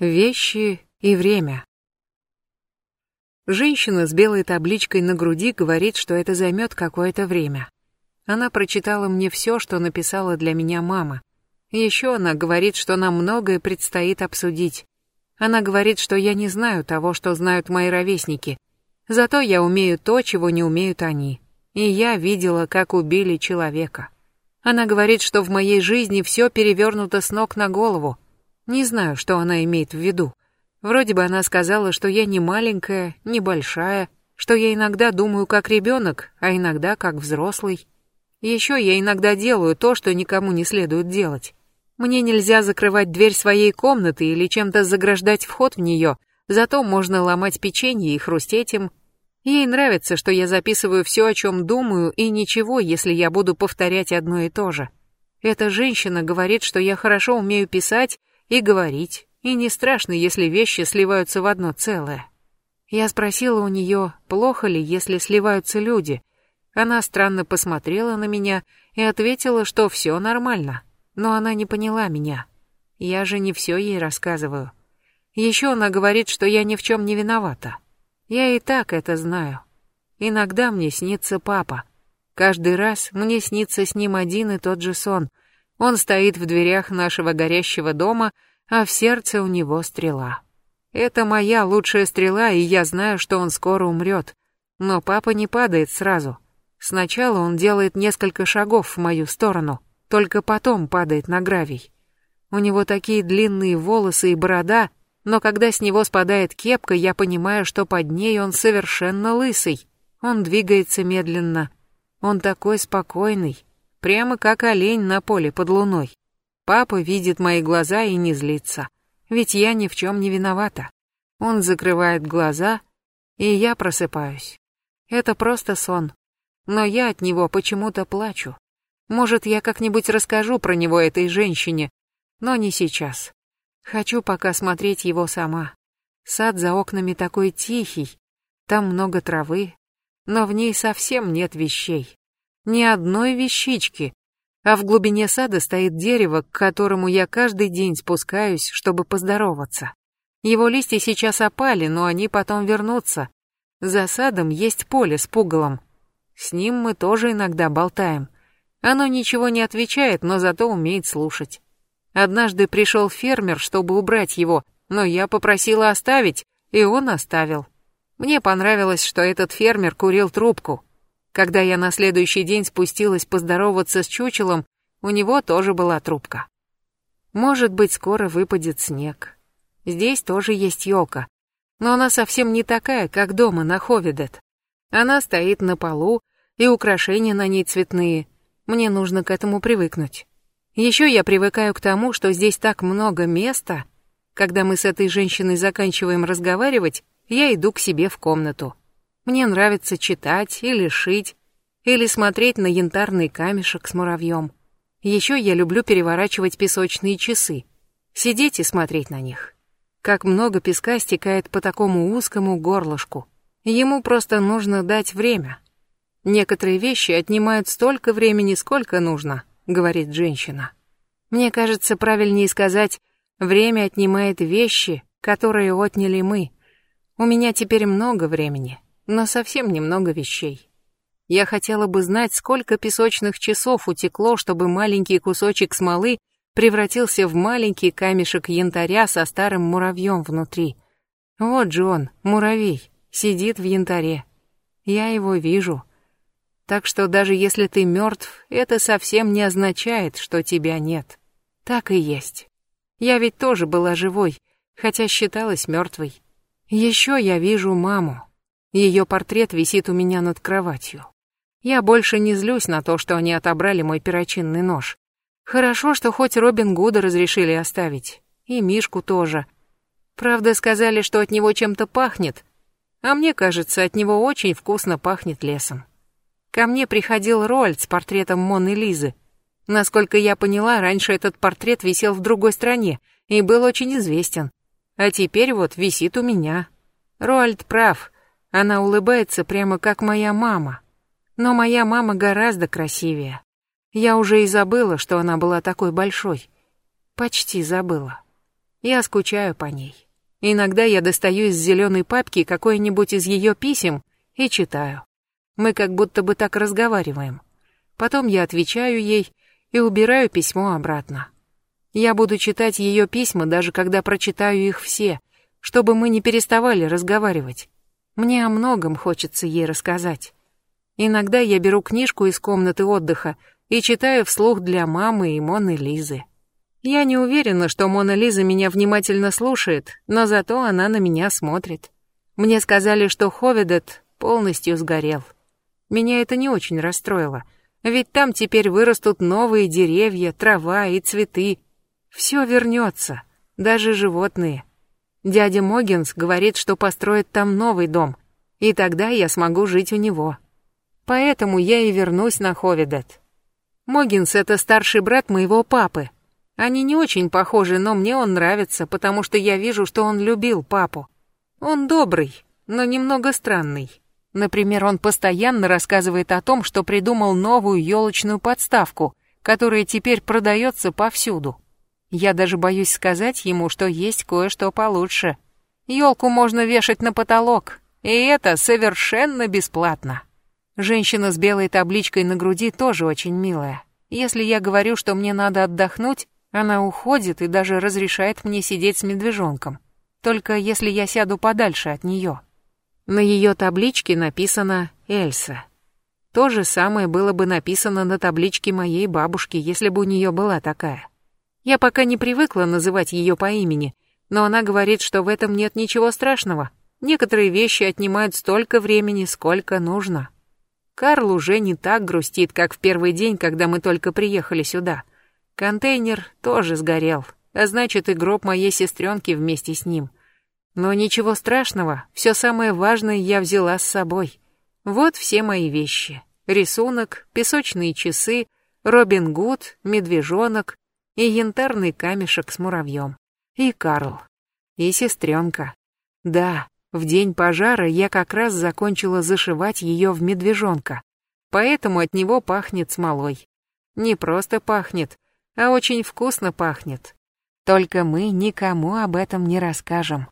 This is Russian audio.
Вещи и время. Женщина с белой табличкой на груди говорит, что это займет какое-то время. Она прочитала мне все, что написала для меня мама. Еще она говорит, что нам многое предстоит обсудить. Она говорит, что я не знаю того, что знают мои ровесники. Зато я умею то, чего не умеют они. И я видела, как убили человека. Она говорит, что в моей жизни все перевернуто с ног на голову, не знаю, что она имеет в виду. Вроде бы она сказала, что я не маленькая, не большая, что я иногда думаю как ребенок, а иногда как взрослый. Еще я иногда делаю то, что никому не следует делать. Мне нельзя закрывать дверь своей комнаты или чем-то заграждать вход в нее, зато можно ломать печенье и хрустеть им. Ей нравится, что я записываю все, о чем думаю, и ничего, если я буду повторять одно и то же. Эта женщина говорит, что я хорошо умею писать и говорить, и не страшно, если вещи сливаются в одно целое. Я спросила у нее, плохо ли, если сливаются люди. Она странно посмотрела на меня и ответила, что все нормально, но она не поняла меня. Я же не все ей рассказываю. Еще она говорит, что я ни в чем не виновата. Я и так это знаю. Иногда мне снится папа. Каждый раз мне снится с ним один и тот же сон — он стоит в дверях нашего горящего дома, а в сердце у него стрела. Это моя лучшая стрела, и я знаю, что он скоро умрет. Но папа не падает сразу. Сначала он делает несколько шагов в мою сторону, только потом падает на гравий. У него такие длинные волосы и борода, но когда с него спадает кепка, я понимаю, что под ней он совершенно лысый. Он двигается медленно. Он такой спокойный прямо как олень на поле под луной. Папа видит мои глаза и не злится, ведь я ни в чем не виновата. Он закрывает глаза, и я просыпаюсь. Это просто сон, но я от него почему-то плачу. Может, я как-нибудь расскажу про него этой женщине, но не сейчас. Хочу пока смотреть его сама. Сад за окнами такой тихий, там много травы, но в ней совсем нет вещей ни одной вещички, а в глубине сада стоит дерево, к которому я каждый день спускаюсь, чтобы поздороваться. Его листья сейчас опали, но они потом вернутся. За садом есть поле с пугалом. С ним мы тоже иногда болтаем. Оно ничего не отвечает, но зато умеет слушать. Однажды пришел фермер, чтобы убрать его, но я попросила оставить, и он оставил. Мне понравилось, что этот фермер курил трубку. Когда я на следующий день спустилась поздороваться с чучелом, у него тоже была трубка. Может быть, скоро выпадет снег. Здесь тоже есть елка, но она совсем не такая, как дома на Ховидет. Она стоит на полу, и украшения на ней цветные. Мне нужно к этому привыкнуть. Еще я привыкаю к тому, что здесь так много места. Когда мы с этой женщиной заканчиваем разговаривать, я иду к себе в комнату. Мне нравится читать или шить, или смотреть на янтарный камешек с муравьем. Еще я люблю переворачивать песочные часы, сидеть и смотреть на них. Как много песка стекает по такому узкому горлышку. Ему просто нужно дать время. Некоторые вещи отнимают столько времени, сколько нужно, говорит женщина. Мне кажется, правильнее сказать, время отнимает вещи, которые отняли мы. У меня теперь много времени но совсем немного вещей. Я хотела бы знать, сколько песочных часов утекло, чтобы маленький кусочек смолы превратился в маленький камешек янтаря со старым муравьем внутри. Вот же он, муравей, сидит в янтаре. Я его вижу. Так что даже если ты мертв, это совсем не означает, что тебя нет. Так и есть. Я ведь тоже была живой, хотя считалась мертвой. Еще я вижу маму. Ее портрет висит у меня над кроватью. Я больше не злюсь на то, что они отобрали мой перочинный нож. Хорошо, что хоть Робин Гуда разрешили оставить. И Мишку тоже. Правда, сказали, что от него чем-то пахнет. А мне кажется, от него очень вкусно пахнет лесом. Ко мне приходил Рольд с портретом Моны Лизы. Насколько я поняла, раньше этот портрет висел в другой стране и был очень известен. А теперь вот висит у меня. Рольд прав. Она улыбается прямо как моя мама. Но моя мама гораздо красивее. Я уже и забыла, что она была такой большой. Почти забыла. Я скучаю по ней. Иногда я достаю из зеленой папки какое-нибудь из ее писем и читаю. Мы как будто бы так разговариваем. Потом я отвечаю ей и убираю письмо обратно. Я буду читать ее письма, даже когда прочитаю их все, чтобы мы не переставали разговаривать. Мне о многом хочется ей рассказать. Иногда я беру книжку из комнаты отдыха и читаю вслух для мамы и Моны Лизы. Я не уверена, что Мона Лиза меня внимательно слушает, но зато она на меня смотрит. Мне сказали, что Ховедет полностью сгорел. Меня это не очень расстроило, ведь там теперь вырастут новые деревья, трава и цветы. Все вернется, даже животные. Дядя Могинс говорит, что построит там новый дом, и тогда я смогу жить у него. Поэтому я и вернусь на Ховедет. Могинс — это старший брат моего папы, они не очень похожи, но мне он нравится, потому что я вижу, что он любил папу. Он добрый, но немного странный. Например, он постоянно рассказывает о том, что придумал новую елочную подставку, которая теперь продается повсюду. Я даже боюсь сказать ему, что есть кое-что получше. Елку можно вешать на потолок, и это совершенно бесплатно. Женщина с белой табличкой на груди тоже очень милая. Если я говорю, что мне надо отдохнуть, она уходит и даже разрешает мне сидеть с медвежонком. Только если я сяду подальше от нее. На ее табличке написано «Эльса». То же самое было бы написано на табличке моей бабушки, если бы у нее была такая. Я пока не привыкла называть ее по имени, но она говорит, что в этом нет ничего страшного. Некоторые вещи отнимают столько времени, сколько нужно. Карл уже не так грустит, как в первый день, когда мы только приехали сюда — Контейнер тоже сгорел, а значит и гроб моей сестренки вместе с ним. Но ничего страшного, все самое важное я взяла с собой. Вот все мои вещи. Рисунок, песочные часы, Робин Гуд, медвежонок и янтарный камешек с муравьем. И Карл. И сестренка. Да, в день пожара я как раз закончила зашивать ее в медвежонка. Поэтому от него пахнет смолой. Не просто пахнет, а очень вкусно пахнет. Только мы никому об этом не расскажем.